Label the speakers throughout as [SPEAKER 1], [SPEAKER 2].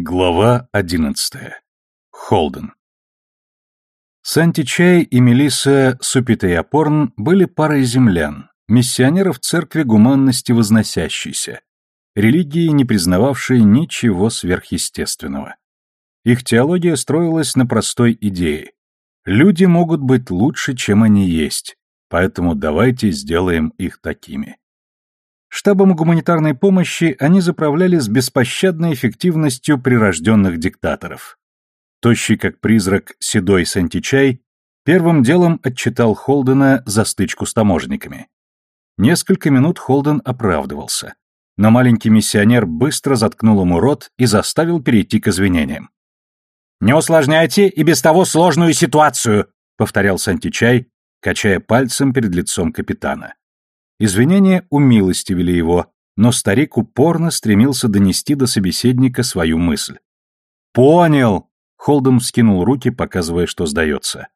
[SPEAKER 1] Глава одиннадцатая. Холден. Санти Чай и Мелисса Супитеяпорн были парой землян, миссионеров церкви гуманности возносящейся, религии, не признававшей ничего сверхъестественного. Их теология строилась на простой идее. Люди могут быть лучше, чем они есть, поэтому давайте сделаем их такими. Штабом гуманитарной помощи они заправляли с беспощадной эффективностью прирожденных диктаторов. Тощий как призрак седой Сантичай первым делом отчитал Холдена за стычку с таможенниками. Несколько минут Холден оправдывался, но маленький миссионер быстро заткнул ему рот и заставил перейти к извинениям. «Не усложняйте и без того сложную ситуацию», — повторял Сантичай, качая пальцем перед лицом капитана. Извинения умилостивили его, но старик упорно стремился донести до собеседника свою мысль. «Понял!» — Холден вскинул руки, показывая, что сдается.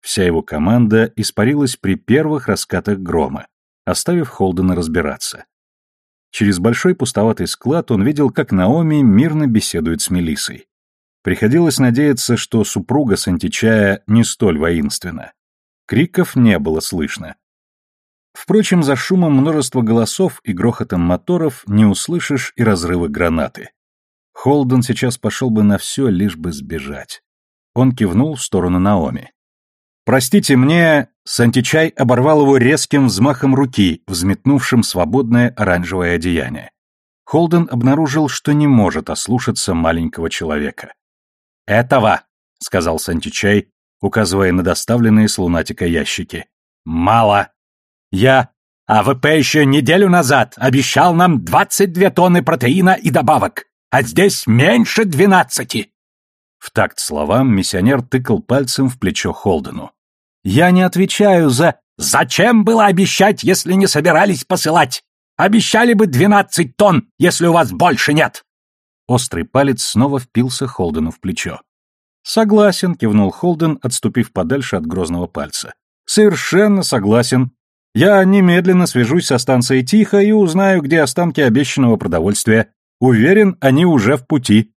[SPEAKER 1] Вся его команда испарилась при первых раскатах грома, оставив Холдена разбираться. Через большой пустоватый склад он видел, как Наоми мирно беседует с Мелисой. Приходилось надеяться, что супруга Сантичая не столь воинственна. Криков не было слышно. Впрочем, за шумом множества голосов и грохотом моторов не услышишь и разрыва гранаты. Холден сейчас пошел бы на все, лишь бы сбежать. Он кивнул в сторону Наоми. «Простите, мне...» Сантичай оборвал его резким взмахом руки, взметнувшим свободное оранжевое одеяние. Холден обнаружил, что не может ослушаться маленького человека. «Этого!» — сказал Сантичай, указывая на доставленные с лунатика ящики. «Мало!» А АВП еще неделю назад обещал нам 22 тонны протеина и добавок, а здесь меньше 12. В такт словам миссионер тыкал пальцем в плечо Холдену. Я не отвечаю за Зачем было обещать, если не собирались посылать? Обещали бы 12 тонн, если у вас больше нет. Острый палец снова впился Холдену в плечо. Согласен, кивнул Холден, отступив подальше от грозного пальца. Совершенно согласен. Я немедленно свяжусь со станцией Тихо и узнаю, где останки обещанного продовольствия. Уверен, они уже в пути.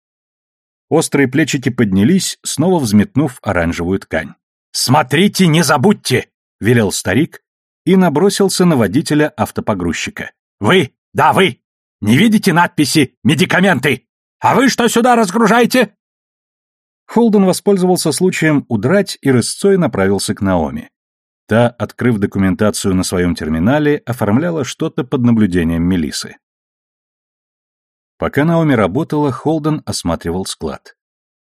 [SPEAKER 1] Острые плечики поднялись, снова взметнув оранжевую ткань. «Смотрите, не забудьте!» — велел старик и набросился на водителя автопогрузчика. «Вы! Да, вы! Не видите надписи «Медикаменты»? А вы что сюда разгружаете?» Холден воспользовался случаем удрать и рысцой направился к Наоми. Та, открыв документацию на своем терминале, оформляла что-то под наблюдением Мелисы. Пока Наоми работала, Холден осматривал склад.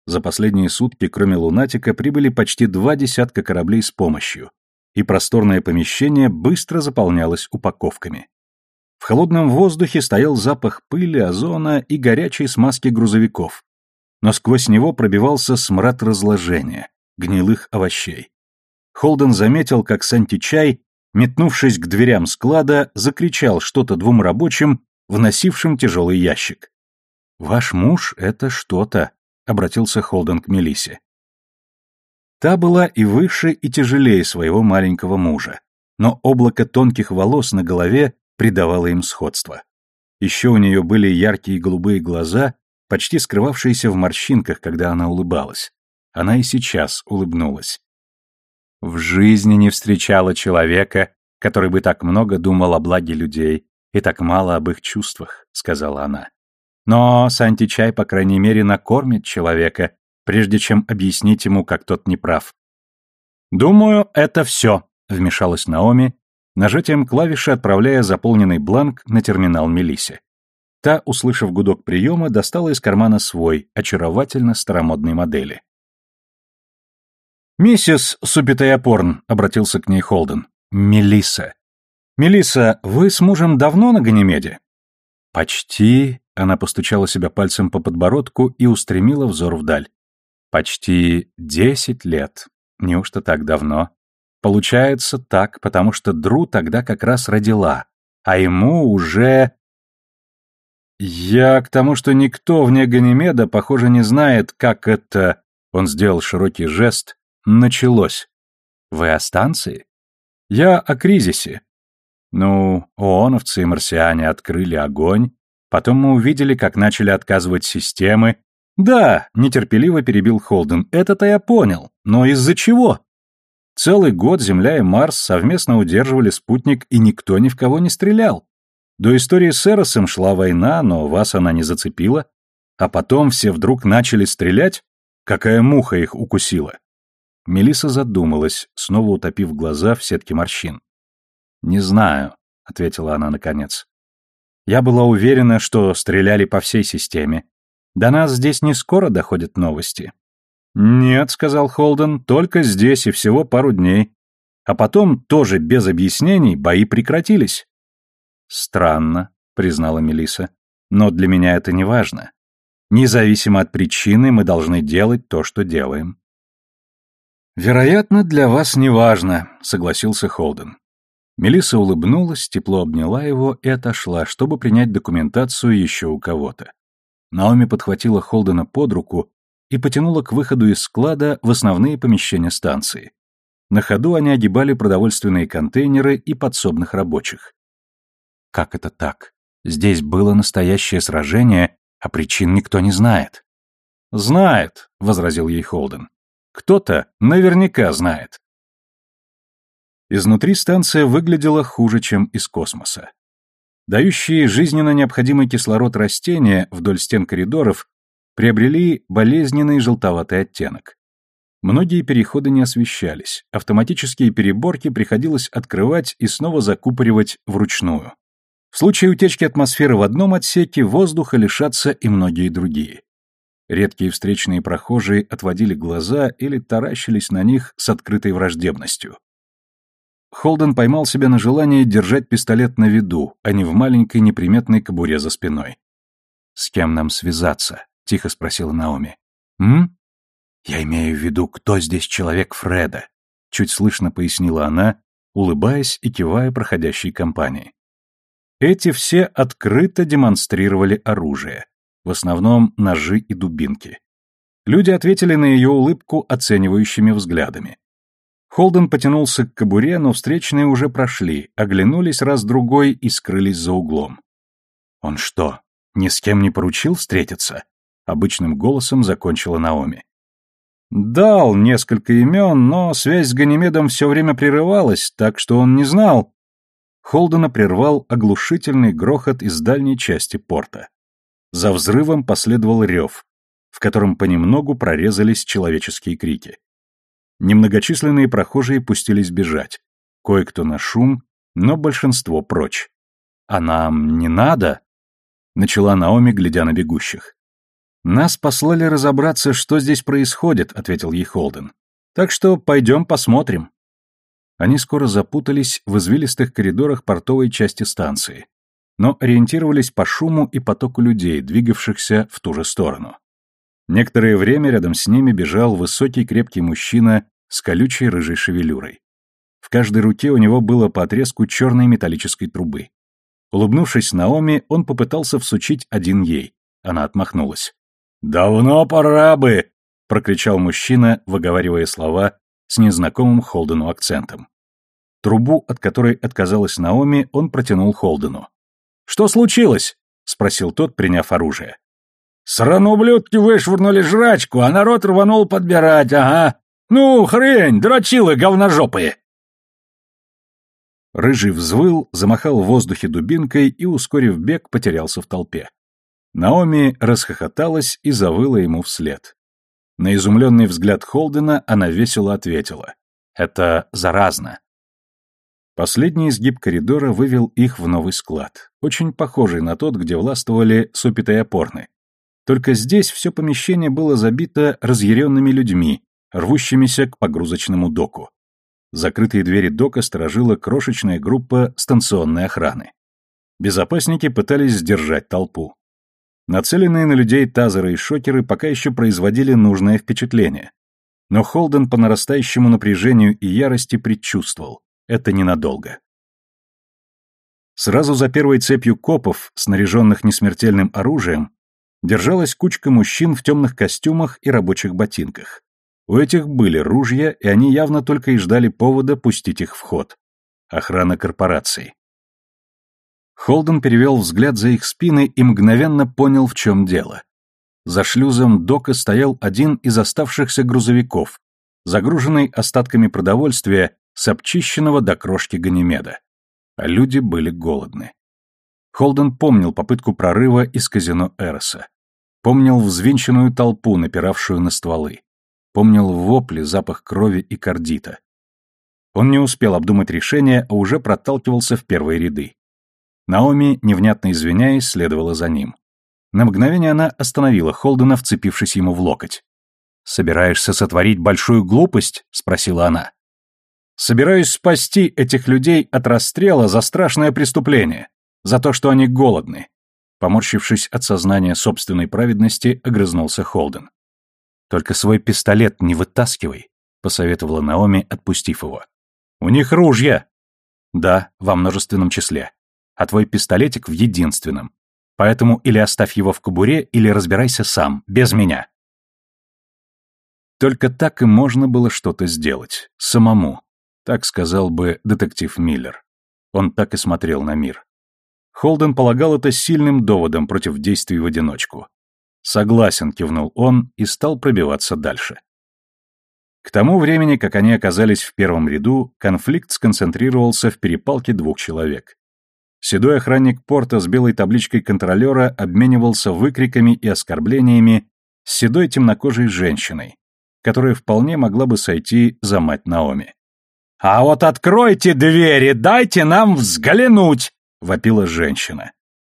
[SPEAKER 1] За последние сутки, кроме «Лунатика», прибыли почти два десятка кораблей с помощью, и просторное помещение быстро заполнялось упаковками. В холодном воздухе стоял запах пыли, озона и горячей смазки грузовиков, но сквозь него пробивался смрад разложения, гнилых овощей. Холден заметил, как Сантичай, метнувшись к дверям склада, закричал что-то двум рабочим, вносившим тяжелый ящик. «Ваш муж — это что-то», — обратился Холден к Мелисе. Та была и выше, и тяжелее своего маленького мужа, но облако тонких волос на голове придавало им сходство. Еще у нее были яркие голубые глаза, почти скрывавшиеся в морщинках, когда она улыбалась. Она и сейчас улыбнулась. В жизни не встречала человека, который бы так много думал о благе людей и так мало об их чувствах, сказала она. Но Санти-чай, по крайней мере, накормит человека, прежде чем объяснить ему, как тот неправ. «Думаю, это все», — вмешалась Наоми, нажатием клавиши отправляя заполненный бланк на терминал Мелисе. Та, услышав гудок приема, достала из кармана свой, очаровательно старомодной модели. «Миссис Супитаяпорн», — обратился к ней Холден. «Мелисса». «Мелисса, вы с мужем давно на Ганимеде?» «Почти...» — она постучала себя пальцем по подбородку и устремила взор вдаль. «Почти десять лет. Неужто так давно?» «Получается так, потому что Дру тогда как раз родила, а ему уже...» «Я к тому, что никто вне Ганимеда, похоже, не знает, как это...» Он сделал широкий жест, началось. Вы о станции? Я о кризисе. Ну, ооновцы и марсиане открыли огонь, потом мы увидели, как начали отказывать системы, Да, нетерпеливо перебил Холден, это-то я понял, но из-за чего? Целый год Земля и Марс совместно удерживали спутник, и никто ни в кого не стрелял. До истории с Эросом шла война, но вас она не зацепила. А потом все вдруг начали стрелять? Какая муха их укусила? Мелиса задумалась, снова утопив глаза в сетке морщин. «Не знаю», — ответила она наконец. «Я была уверена, что стреляли по всей системе. До нас здесь не скоро доходят новости». «Нет», — сказал Холден, — «только здесь и всего пару дней. А потом, тоже без объяснений, бои прекратились». «Странно», — признала Мелиса, — «но для меня это не важно. Независимо от причины, мы должны делать то, что делаем». «Вероятно, для вас не важно», — согласился Холден. Мелиса улыбнулась, тепло обняла его и отошла, чтобы принять документацию еще у кого-то. Наоми подхватила Холдена под руку и потянула к выходу из склада в основные помещения станции. На ходу они огибали продовольственные контейнеры и подсобных рабочих. Как это так? Здесь было настоящее сражение, а причин никто не знает. «Знает», — возразил ей Холден. «Кто-то наверняка знает». Изнутри станция выглядела хуже, чем из космоса. Дающие жизненно необходимый кислород растения вдоль стен коридоров приобрели болезненный желтоватый оттенок. Многие переходы не освещались, автоматические переборки приходилось открывать и снова закупоривать вручную. В случае утечки атмосферы в одном отсеке воздуха лишатся и многие другие. Редкие встречные прохожие отводили глаза или таращились на них с открытой враждебностью. Холден поймал себя на желании держать пистолет на виду, а не в маленькой неприметной кобуре за спиной. «С кем нам связаться?» — тихо спросила Наоми. «М?» «Я имею в виду, кто здесь человек Фреда?» — чуть слышно пояснила она, улыбаясь и кивая проходящей компании. Эти все открыто демонстрировали оружие, в основном ножи и дубинки. Люди ответили на ее улыбку оценивающими взглядами. Холден потянулся к кобуре, но встречные уже прошли, оглянулись раз-другой и скрылись за углом. «Он что, ни с кем не поручил встретиться?» — обычным голосом закончила Наоми. «Дал несколько имен, но связь с Ганимедом все время прерывалась, так что он не знал». Холдена прервал оглушительный грохот из дальней части порта. За взрывом последовал рев, в котором понемногу прорезались человеческие крики. Немногочисленные прохожие пустились бежать. Кое-кто на шум, но большинство прочь. «А нам не надо?» — начала Наоми, глядя на бегущих. «Нас послали разобраться, что здесь происходит», — ответил ей Холден. «Так что пойдем посмотрим». Они скоро запутались в извилистых коридорах портовой части станции, но ориентировались по шуму и потоку людей, двигавшихся в ту же сторону. Некоторое время рядом с ними бежал высокий крепкий мужчина с колючей рыжей шевелюрой. В каждой руке у него было по отрезку черной металлической трубы. Улыбнувшись Наоми, он попытался всучить один ей. Она отмахнулась. «Давно пора бы!» — прокричал мужчина, выговаривая слова с незнакомым Холдену акцентом. Трубу, от которой отказалась Наоми, он протянул Холдену. «Что случилось?» — спросил тот, приняв оружие. Срану ублюдки вышвырнули жрачку, а народ рванул подбирать, ага. Ну, хрень, дрочилы говножопые!» Рыжий взвыл, замахал в воздухе дубинкой и, ускорив бег, потерялся в толпе. Наоми расхохоталась и завыла ему вслед. На изумленный взгляд Холдена она весело ответила. «Это заразно». Последний изгиб коридора вывел их в новый склад, очень похожий на тот, где властвовали супитые опорны. Только здесь все помещение было забито разъяренными людьми, рвущимися к погрузочному доку. Закрытые двери дока сторожила крошечная группа станционной охраны. Безопасники пытались сдержать толпу. Нацеленные на людей тазеры и шокеры пока еще производили нужное впечатление. Но Холден по нарастающему напряжению и ярости предчувствовал – это ненадолго. Сразу за первой цепью копов, снаряженных несмертельным оружием, держалась кучка мужчин в темных костюмах и рабочих ботинках. У этих были ружья, и они явно только и ждали повода пустить их в ход. Охрана корпораций. Холден перевел взгляд за их спины и мгновенно понял, в чем дело. За шлюзом дока стоял один из оставшихся грузовиков, загруженный остатками продовольствия с обчищенного до крошки Ганимеда. А люди были голодны. Холден помнил попытку прорыва из казино Эроса. Помнил взвинченную толпу, напиравшую на стволы. Помнил вопли, запах крови и кардита. Он не успел обдумать решение, а уже проталкивался в первые ряды. Наоми, невнятно извиняясь, следовала за ним. На мгновение она остановила Холдена, вцепившись ему в локоть. «Собираешься сотворить большую глупость?» — спросила она. «Собираюсь спасти этих людей от расстрела за страшное преступление, за то, что они голодны». Поморщившись от сознания собственной праведности, огрызнулся Холден. «Только свой пистолет не вытаскивай», — посоветовала Наоми, отпустив его. «У них ружья!» «Да, во множественном числе. А твой пистолетик в единственном. Поэтому или оставь его в кобуре, или разбирайся сам, без меня. Только так и можно было что-то сделать. Самому. Так сказал бы детектив Миллер. Он так и смотрел на мир. Холден полагал это сильным доводом против действий в одиночку. «Согласен», — кивнул он и стал пробиваться дальше. К тому времени, как они оказались в первом ряду, конфликт сконцентрировался в перепалке двух человек. Седой охранник порта с белой табличкой контролера обменивался выкриками и оскорблениями с седой темнокожей женщиной, которая вполне могла бы сойти за мать Наоми. «А вот откройте двери, дайте нам взглянуть!» — вопила женщина.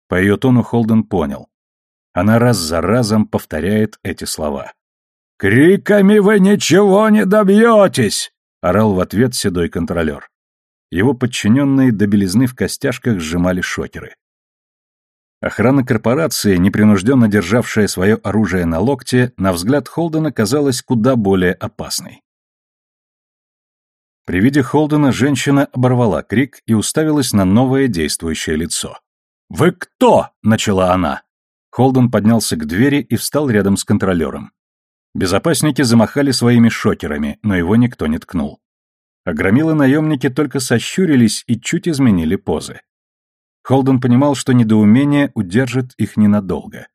[SPEAKER 1] По ее тону Холден понял. Она раз за разом повторяет эти слова. «Криками вы ничего не добьетесь!» — орал в ответ седой контролер. Его подчиненные до белизны в костяшках сжимали шокеры. Охрана корпорации, непринужденно державшая свое оружие на локте, на взгляд Холдена казалась куда более опасной. При виде Холдена женщина оборвала крик и уставилась на новое действующее лицо. «Вы кто?» — начала она. Холден поднялся к двери и встал рядом с контролером. Безопасники замахали своими шокерами, но его никто не ткнул. А громилы-наемники только сощурились и чуть изменили позы. Холден понимал, что недоумение удержит их ненадолго.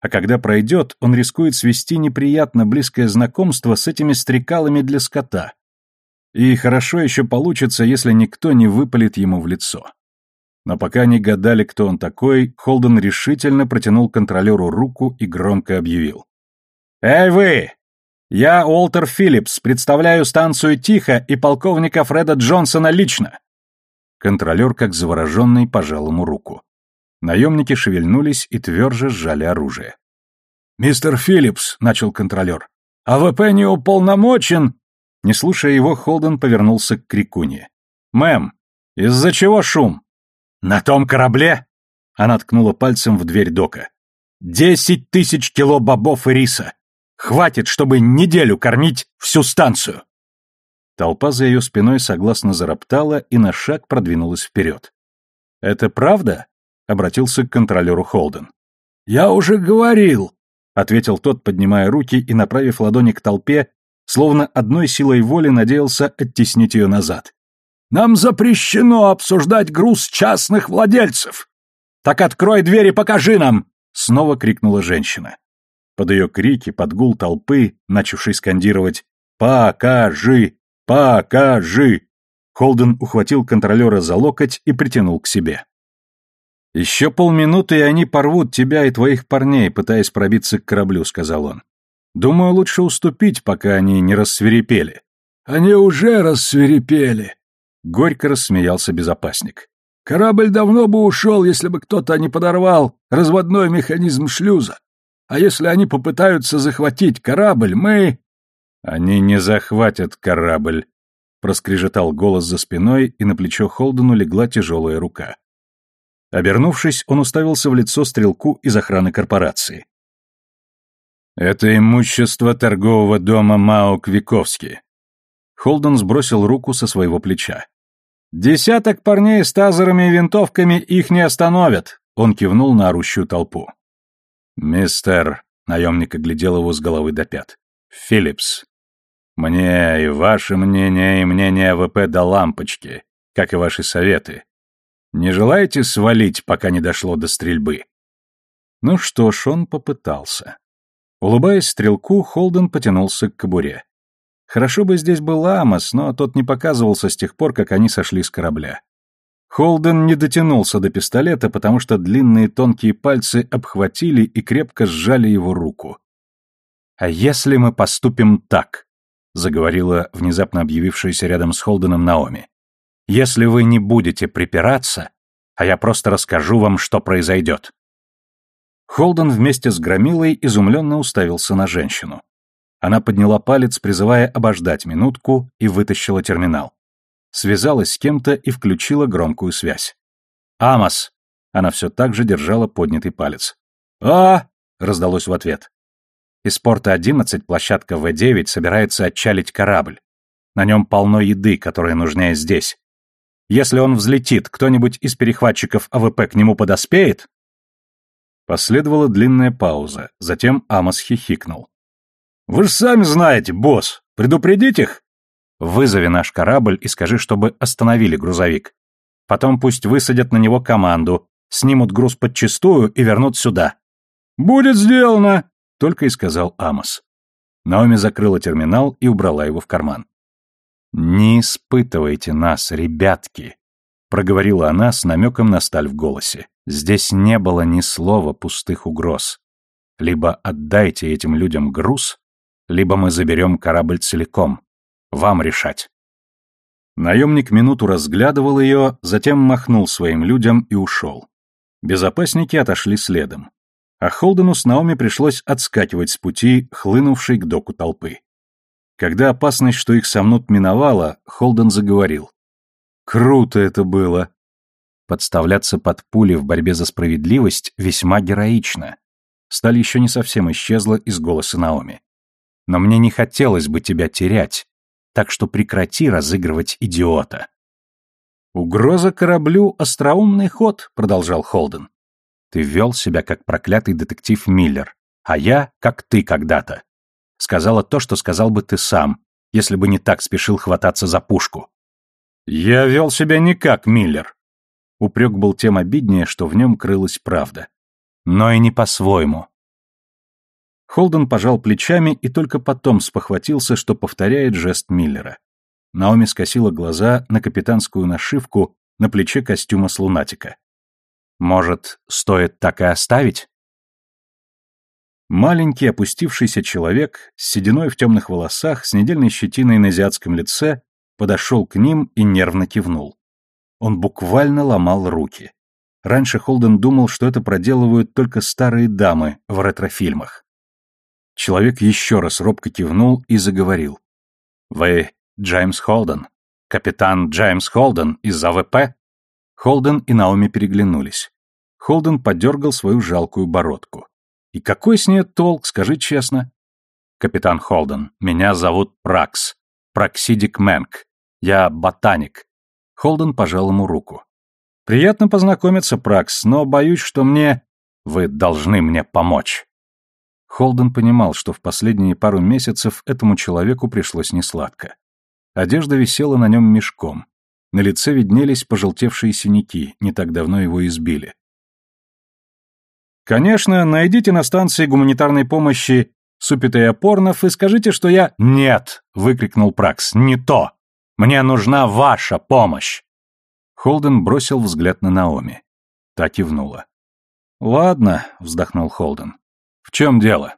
[SPEAKER 1] А когда пройдет, он рискует свести неприятно близкое знакомство с этими стрекалами для скота. И хорошо еще получится, если никто не выпалит ему в лицо. Но пока они гадали, кто он такой, Холден решительно протянул контролеру руку и громко объявил. «Эй вы! Я Уолтер Филлипс, представляю станцию Тихо и полковника Фреда Джонсона лично. Контролер, как завороженный, пожал ему руку. Наемники шевельнулись и тверже сжали оружие. «Мистер Филлипс», — начал контролер, — «АВП не уполномочен...» Не слушая его, Холден повернулся к крикунье. «Мэм, из-за чего шум?» «На том корабле?» Она ткнула пальцем в дверь дока. «Десять тысяч кило бобов и риса. Хватит, чтобы неделю кормить всю станцию!» Толпа за ее спиной согласно зароптала и на шаг продвинулась вперед. «Это правда?» — обратился к контролеру Холден. «Я уже говорил», — ответил тот, поднимая руки и направив ладони к толпе, словно одной силой воли надеялся оттеснить ее назад. «Нам запрещено обсуждать груз частных владельцев!» «Так открой дверь и покажи нам!» — снова крикнула женщина. Под ее крики, под гул толпы, начавший скандировать «Покажи! Покажи!» Холден ухватил контролера за локоть и притянул к себе. «Еще полминуты, и они порвут тебя и твоих парней, пытаясь пробиться к кораблю», — сказал он. «Думаю, лучше уступить, пока они не рассверепели». «Они уже рассверепели», — горько рассмеялся безопасник. «Корабль давно бы ушел, если бы кто-то не подорвал разводной механизм шлюза. А если они попытаются захватить корабль, мы...» «Они не захватят корабль», — проскрежетал голос за спиной, и на плечо Холдену легла тяжелая рука. Обернувшись, он уставился в лицо стрелку из охраны корпорации. «Это имущество торгового дома Мао Квиковски». Холден сбросил руку со своего плеча. «Десяток парней с тазерами и винтовками их не остановят», — он кивнул на орущую толпу. «Мистер...» — наемник оглядел его с головы до пят. «Филлипс. Мне и ваше мнение, и мнение АВП до лампочки, как и ваши советы. Не желаете свалить, пока не дошло до стрельбы?» Ну что ж, он попытался. Улыбаясь стрелку, Холден потянулся к кобуре. Хорошо бы здесь был Амос, но тот не показывался с тех пор, как они сошли с корабля. Холден не дотянулся до пистолета, потому что длинные тонкие пальцы обхватили и крепко сжали его руку. «А если мы поступим так?» — заговорила внезапно объявившаяся рядом с Холденом Наоми. «Если вы не будете припираться, а я просто расскажу вам, что произойдет». Холден вместе с Громилой изумленно уставился на женщину. Она подняла палец, призывая обождать минутку, и вытащила терминал. Связалась с кем-то и включила громкую связь. «Амос!» Она все так же держала поднятый палец. «А!» — раздалось в ответ. Из порта 11 площадка В-9 собирается отчалить корабль. На нем полно еды, которая нужнее здесь. Если он взлетит, кто-нибудь из перехватчиков АВП к нему подоспеет?» Последовала длинная пауза, затем Амос хихикнул. Вы же сами знаете, босс. Предупредить их? Вызови наш корабль и скажи, чтобы остановили грузовик. Потом пусть высадят на него команду, снимут груз подчистую и вернут сюда. Будет сделано, только и сказал Амос. Наоми закрыла терминал и убрала его в карман. «Не испытывайте нас, ребятки», — проговорила она с намеком на сталь в голосе. «Здесь не было ни слова пустых угроз. Либо отдайте этим людям груз, либо мы заберем корабль целиком. Вам решать». Наемник минуту разглядывал ее, затем махнул своим людям и ушел. Безопасники отошли следом. А Холдену с Наоми пришлось отскакивать с пути, хлынувшей к доку толпы. Когда опасность, что их сомнут, миновала, Холден заговорил. «Круто это было!» Подставляться под пули в борьбе за справедливость весьма героично. Сталь еще не совсем исчезла из голоса Наоми но мне не хотелось бы тебя терять, так что прекрати разыгрывать идиота». «Угроза кораблю — остроумный ход», — продолжал Холден. «Ты вел себя как проклятый детектив Миллер, а я — как ты когда-то. Сказала то, что сказал бы ты сам, если бы не так спешил хвататься за пушку». «Я вел себя не как Миллер». Упрек был тем обиднее, что в нем крылась правда. «Но и не по-своему. Холден пожал плечами и только потом спохватился, что повторяет жест Миллера. Наоми скосила глаза на капитанскую нашивку на плече костюма с лунатика. «Может, стоит так и оставить?» Маленький опустившийся человек с сединой в темных волосах, с недельной щетиной на азиатском лице, подошел к ним и нервно кивнул. Он буквально ломал руки. Раньше Холден думал, что это проделывают только старые дамы в ретрофильмах. Человек еще раз робко кивнул и заговорил. «Вы Джеймс Холден? Капитан Джеймс Холден из АВП?» Холден и Наоми переглянулись. Холден подергал свою жалкую бородку. «И какой с ней толк, скажи честно?» «Капитан Холден, меня зовут Пракс. Праксидик Мэнк. Я ботаник». Холден пожал ему руку. «Приятно познакомиться, Пракс, но боюсь, что мне...» «Вы должны мне помочь». Холден понимал, что в последние пару месяцев этому человеку пришлось несладко. Одежда висела на нем мешком. На лице виднелись пожелтевшие синяки, не так давно его избили. «Конечно, найдите на станции гуманитарной помощи Супита Опорнов и скажите, что я...» «Нет!» — выкрикнул Пракс. «Не то! Мне нужна ваша помощь!» Холден бросил взгляд на Наоми. Та кивнула. «Ладно», — вздохнул Холден. В чем дело?